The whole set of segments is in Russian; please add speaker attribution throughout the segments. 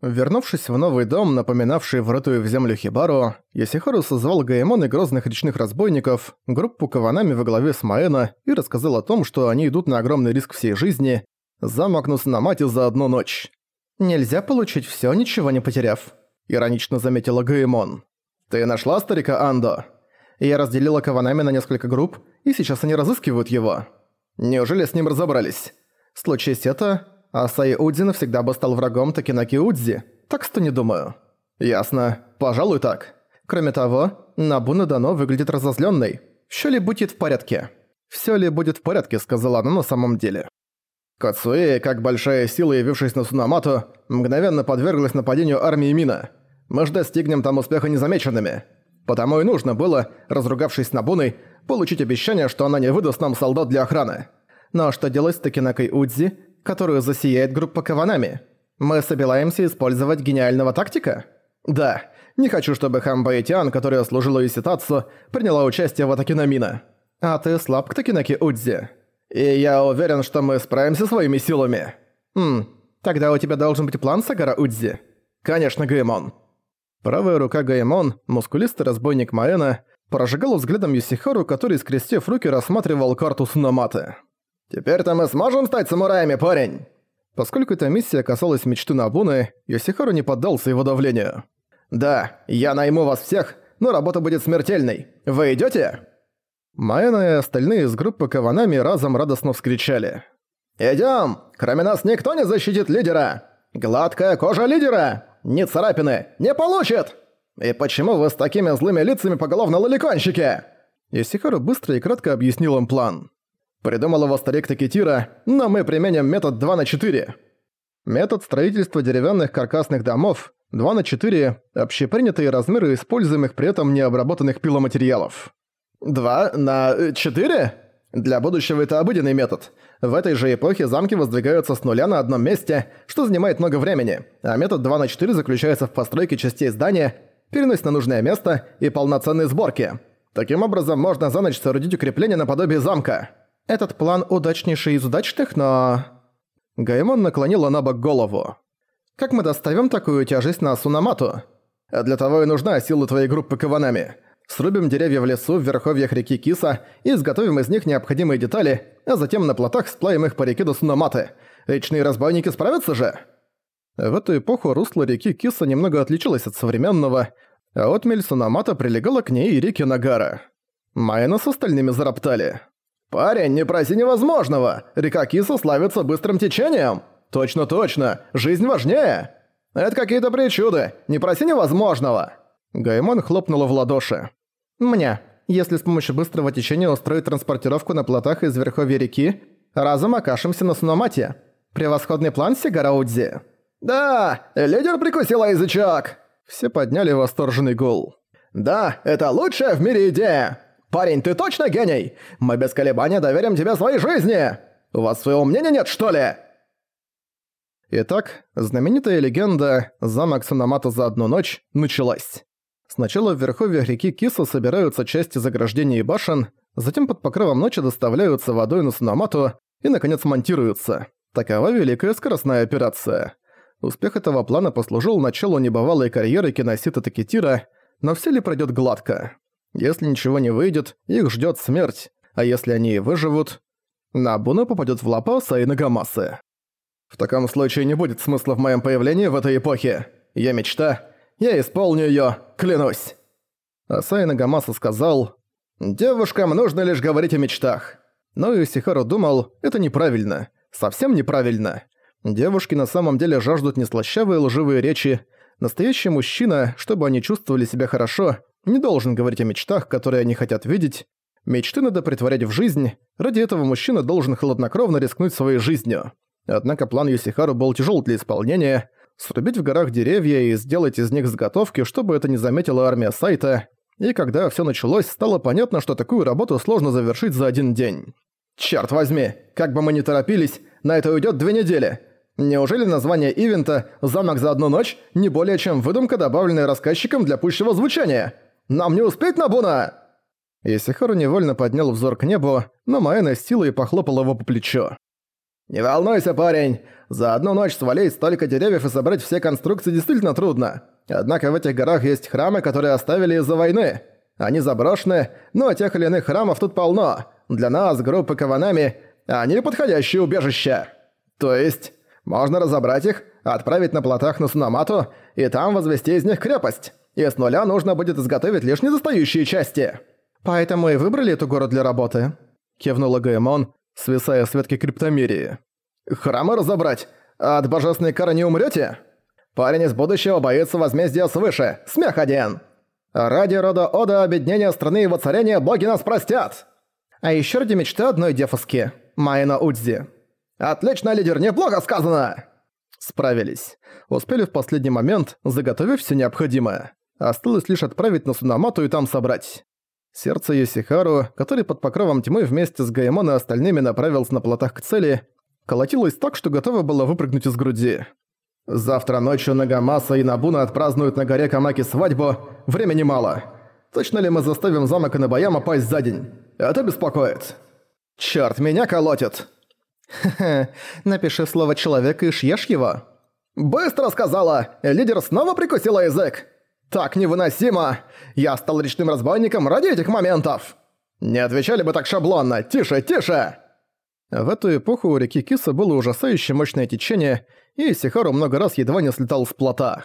Speaker 1: Вернувшись в новый дом, напоминавший врытую в землю Хибару, Ясихару созвал Гаэмон и грозных речных разбойников, группу Каванами во главе с Маэна и рассказал о том, что они идут на огромный риск всей жизни, замок Нусанамати за одну ночь. «Нельзя получить всё, ничего не потеряв», — иронично заметила Гаэмон. «Ты нашла старика Андо?» Я разделила Каванами на несколько групп, и сейчас они разыскивают его. Неужели с ним разобрались? Случись это, Асаи Удзи навсегда бы стал врагом Такинаки Удзи, так что не думаю. Ясно. Пожалуй, так. Кроме того, Набуна Дано выглядит разозлённой. Всё ли будет в порядке? «Всё ли будет в порядке», — сказала она на самом деле. Кацуэ, как большая сила, явившись на Сунамату, мгновенно подверглась нападению армии Мина. Мы ж достигнем там успеха незамеченными. Потому и нужно было, разругавшись с Набуной, получить обещание, что она не выдаст нам солдат для охраны. Но что делать с Такинакой Удзи, которую засияет группа Каванами. Мы собираемся использовать гениального тактика? Да. Не хочу, чтобы Хамба Итян, которая служила Иситацу, приняла участие в атаке на Мина. А ты слаб к Такинаки Удзи. И я уверен, что мы справимся своими силами. Хм, тогда у тебя должен быть план Сагара Удзи. Конечно, Гаймон. Правая рука Гаймон, мускулистый разбойник Маэна, прожигала взглядом Юсихару, который, скрестив руки, рассматривал карту Сунаматы. «Теперь-то мы сможем стать самураями, парень!» Поскольку эта миссия касалась мечты Набуны, Йосихару не поддался его давлению. «Да, я найму вас всех, но работа будет смертельной. Вы идёте?» Маэна и остальные из группы Каванами разом радостно вскричали. «Идём! Кроме нас никто не защитит лидера! Гладкая кожа лидера! Ни царапины! Не получит! И почему вы с такими злыми лицами поголовно лоликонщики?» Исихару быстро и кратко объяснил им план. Придумал его старик Такетира, но мы применим метод 2 на 4. Метод строительства деревянных каркасных домов 2 на 4 – общепринятые размеры используемых при этом необработанных пиломатериалов. 2 на 4? Для будущего это обыденный метод. В этой же эпохе замки воздвигаются с нуля на одном месте, что занимает много времени, а метод 2 на 4 заключается в постройке частей здания, перенос на нужное место и полноценной сборке. Таким образом, можно за ночь соорудить укрепление наподобие замка. Этот план удачнейший из удачных, но... Гаймон наклонила на бок голову. Как мы доставим такую тяжесть на Сунамату? Для того и нужна сила твоей группы Каванами. Срубим деревья в лесу в верховьях реки Киса и изготовим из них необходимые детали, а затем на плотах сплавим их по реке до Сунаматы. Речные разбойники справятся же? В эту эпоху русло реки Киса немного отличалось от современного, а отмель Сунамата прилегала к ней и реке Нагара. Майна с остальными зароптали. «Парень, не проси невозможного! Река Киса славится быстрым течением! Точно-точно! Жизнь важнее! Это какие-то причуды! Не проси невозможного!» Гаймон хлопнула в ладоши. «Мне, если с помощью быстрого течения устроить транспортировку на плотах из верховья реки, разом окажемся на Суномате. Превосходный план, Сигараудзи!» «Да! Лидер прикусила язычок!» Все подняли восторженный гул. «Да, это лучшая в мире идея! «Парень, ты точно гений? Мы без колебания доверим тебе своей жизни! У вас своего мнения нет, что ли?» Итак, знаменитая легенда «Замок Санамата за одну ночь» началась. Сначала в верховьях реки Киса собираются части заграждений и башен, затем под покровом ночи доставляются водой на Санамату и, наконец, монтируются. Такова великая скоростная операция. Успех этого плана послужил началу небывалой карьеры киносита Такетира, но все ли пройдет гладко? Если ничего не выйдет, их ждет смерть, а если они и выживут, Набуна попадет в лапы Асаи Нагамасы. В таком случае не будет смысла в моем появлении в этой эпохе. Я мечта, я исполню ее, клянусь. Асаи Нагамаса сказал, «Девушкам нужно лишь говорить о мечтах». Но Исихару думал, это неправильно, совсем неправильно. Девушки на самом деле жаждут не слащавые лживые речи. Настоящий мужчина, чтобы они чувствовали себя хорошо, не должен говорить о мечтах, которые они хотят видеть. Мечты надо притворять в жизнь, ради этого мужчина должен хладнокровно рискнуть своей жизнью. Однако план Юсихару был тяжел для исполнения. Срубить в горах деревья и сделать из них заготовки, чтобы это не заметила армия сайта. И когда все началось, стало понятно, что такую работу сложно завершить за один день. Черт возьми, как бы мы ни торопились, на это уйдет две недели. Неужели название ивента «Замок за одну ночь» не более чем выдумка, добавленная рассказчиком для пущего звучания? Нам не успеть на Буна!» Исихару невольно поднял взор к небу, но Маэна с силой похлопала его по плечу. «Не волнуйся, парень! За одну ночь свалить столько деревьев и собрать все конструкции действительно трудно. Однако в этих горах есть храмы, которые оставили из-за войны. Они заброшены, но тех или иных храмов тут полно. Для нас, группы Каванами, они подходящие убежища. То есть, можно разобрать их, отправить на плотах на Сунамату и там возвести из них крепость. И с нуля нужно будет изготовить лишь недостающие части. Поэтому и выбрали эту гору для работы. Кивнула Гаймон, свисая с ветки криптомерии. «Храмы разобрать? От божественной кары не умрете? Парень из будущего боится возмездия свыше. Смех один! Ради рода Ода объединения страны и воцарения боги нас простят!» А еще ради мечты одной девушки, Майна Удзи. «Отлично, лидер, неплохо сказано!» Справились. Успели в последний момент, заготовив все необходимое. Осталось лишь отправить на Сунамату и там собрать. Сердце Йосихару, который под покровом тьмы вместе с Гаэмон и остальными направился на плотах к цели, колотилось так, что готово было выпрыгнуть из груди. «Завтра ночью Нагамаса и Набуна отпразднуют на горе Камаки свадьбу. Времени мало. Точно ли мы заставим замок Инабаяма пасть за день? Это беспокоит». «Чёрт, меня колотит!» «Хе-хе, напиши слово «человек» и шьешь его». «Быстро сказала! Лидер снова прикусила язык!» «Так невыносимо! Я стал речным разбойником ради этих моментов!» «Не отвечали бы так шаблонно! Тише, тише!» В эту эпоху у реки Киса было ужасающе мощное течение, и Сихару много раз едва не слетал с плота.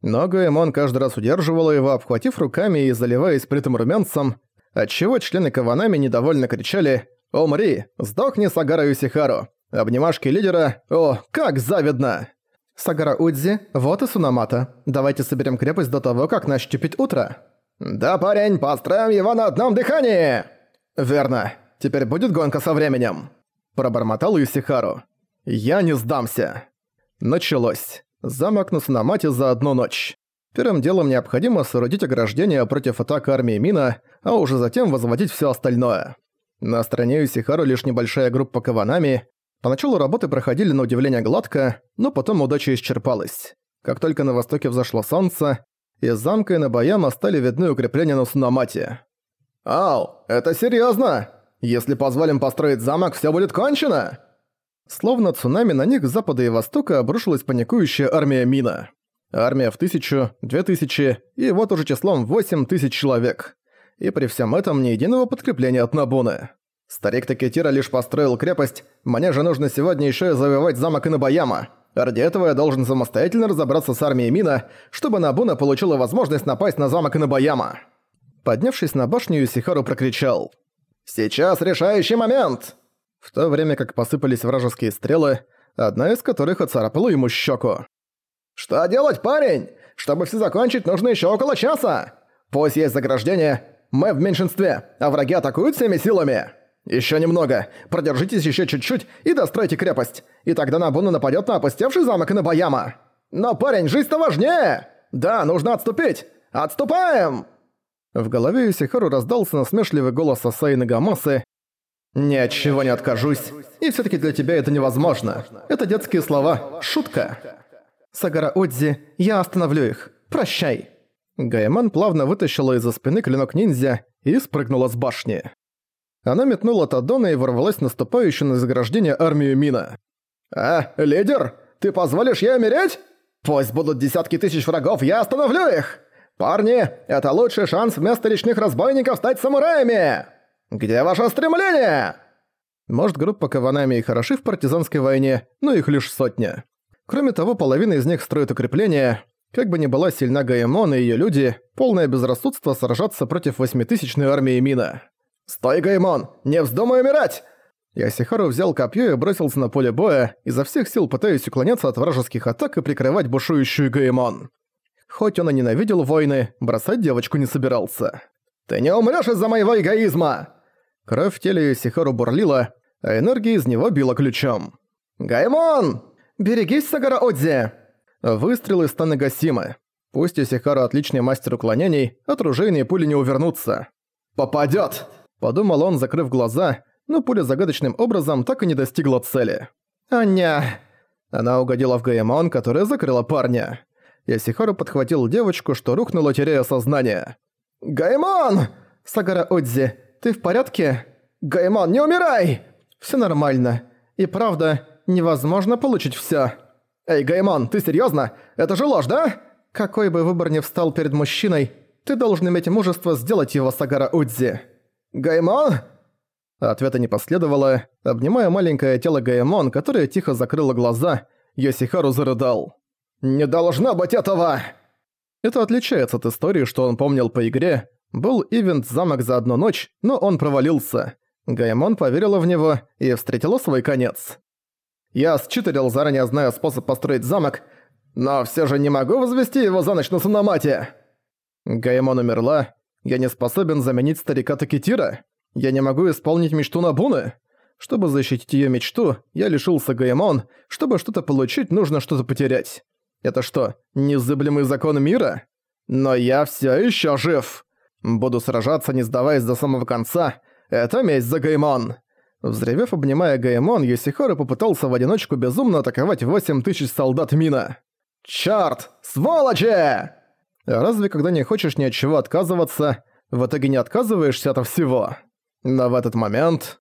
Speaker 1: Но Гаэмон каждый раз удерживала его, обхватив руками и заливаясь притым румянцем, отчего члены Каванами недовольно кричали «Умри! Сдохни, Сагара Юсихару! Обнимашки лидера! О, как завидно!» «Сагара Удзи, вот и Сунамата. Давайте соберем крепость до того, как наступит утро». «Да, парень, построим его на одном дыхании!» «Верно. Теперь будет гонка со временем», – пробормотал Юсихару. «Я не сдамся». Началось. Замок на Сунамате за одну ночь. Первым делом необходимо соорудить ограждение против атак армии Мина, а уже затем возводить все остальное. На стороне Юсихару лишь небольшая группа каванами, Поначалу работы проходили на удивление гладко, но потом удача исчерпалась. Как только на востоке взошло солнце, из замка и на Баяма стали видны укрепления на Сунамате. «Ау, это серьезно! Если позволим построить замок, все будет кончено!» Словно цунами на них с запада и востока обрушилась паникующая армия Мина. Армия в тысячу, две тысячи и вот уже числом восемь тысяч человек. И при всем этом ни единого подкрепления от Набуны. Старик Такетира лишь построил крепость, мне же нужно сегодня еще и завоевать замок Инобаяма. Ради этого я должен самостоятельно разобраться с армией Мина, чтобы Набуна получила возможность напасть на замок Инобаяма. Поднявшись на башню, Юсихару прокричал. «Сейчас решающий момент!» В то время как посыпались вражеские стрелы, одна из которых оцарапала ему щеку. «Что делать, парень? Чтобы все закончить, нужно еще около часа! Пусть есть заграждение, мы в меньшинстве, а враги атакуют всеми силами!» Еще немного. Продержитесь еще чуть-чуть и достройте крепость. И тогда Набуна нападет на опустевший замок Набаяма. Но, парень, жизнь-то важнее! Да, нужно отступить! Отступаем!» В голове Юсихару раздался насмешливый голос Асаи Нагамасы. «Ни не откажусь. И все таки для тебя это невозможно. Это детские слова. Шутка». «Сагара Удзи, я остановлю их. Прощай». Гайман плавно вытащила из-за спины клинок ниндзя и спрыгнула с башни. Она метнула Тадона и ворвалась в наступающую на заграждение армию Мина. «А, лидер, ты позволишь ей умереть? Пусть будут десятки тысяч врагов, я остановлю их! Парни, это лучший шанс вместо речных разбойников стать самураями! Где ваше стремление?» Может, группа Каванами и хороши в партизанской войне, но их лишь сотня. Кроме того, половина из них строит укрепления. Как бы ни была сильна Гаэмон и её люди, полное безрассудство сражаться против восьмитысячной армии Мина. «Стой, Гаймон! Не вздумай умирать!» Ясихару взял копье и бросился на поле боя, изо всех сил пытаясь уклоняться от вражеских атак и прикрывать бушующую Гаймон. Хоть он и ненавидел войны, бросать девочку не собирался. «Ты не умрёшь из-за моего эгоизма!» Кровь в теле Ясихару бурлила, а энергия из него била ключом. «Гаймон! Берегись, Сагара Одзи!» Выстрелы станы гасимы. Пусть Ясихару отличный мастер уклонений, от ружейной пули не увернуться. «Попадёт!» Подумал он, закрыв глаза, но пуля загадочным образом так и не достигла цели. «Аня!» Она угодила в Гаэмон, которая закрыла парня. Ясихару подхватил девочку, что рухнула, теряя сознание. «Гаймон!» «Сагара Одзи, ты в порядке?» «Гаймон, не умирай!» «Всё нормально. И правда, невозможно получить всё. Эй, Гаймон, ты серьёзно? Это же ложь, да? Какой бы выбор ни встал перед мужчиной, ты должен иметь мужество сделать его Сагара Удзи. Гаймон? Ответа не последовало. Обнимая маленькое тело Гаймон, которое тихо закрыло глаза, Йосихару зарыдал. «Не должно быть этого!» Это отличается от истории, что он помнил по игре. Был ивент «Замок за одну ночь», но он провалился. Гаймон поверила в него и встретила свой конец. «Я считарил, заранее зная способ построить замок, но все же не могу возвести его за ночь на Санамате!» Гаймон умерла. Я не способен заменить старика Такитира. Я не могу исполнить мечту Набуны. Чтобы защитить ее мечту, я лишился Гаймон. Чтобы что-то получить, нужно что-то потерять. Это что, незыблемый закон мира? Но я все еще жив. Буду сражаться, не сдаваясь до самого конца. Это месть за Гаймон. Взревев, обнимая Гаймон, Йосихару попытался в одиночку безумно атаковать 8 тысяч солдат Мина. «Чёрт! Сволочи!» Разве когда не хочешь ни от чего отказываться, в итоге не отказываешься от всего? Но в этот момент...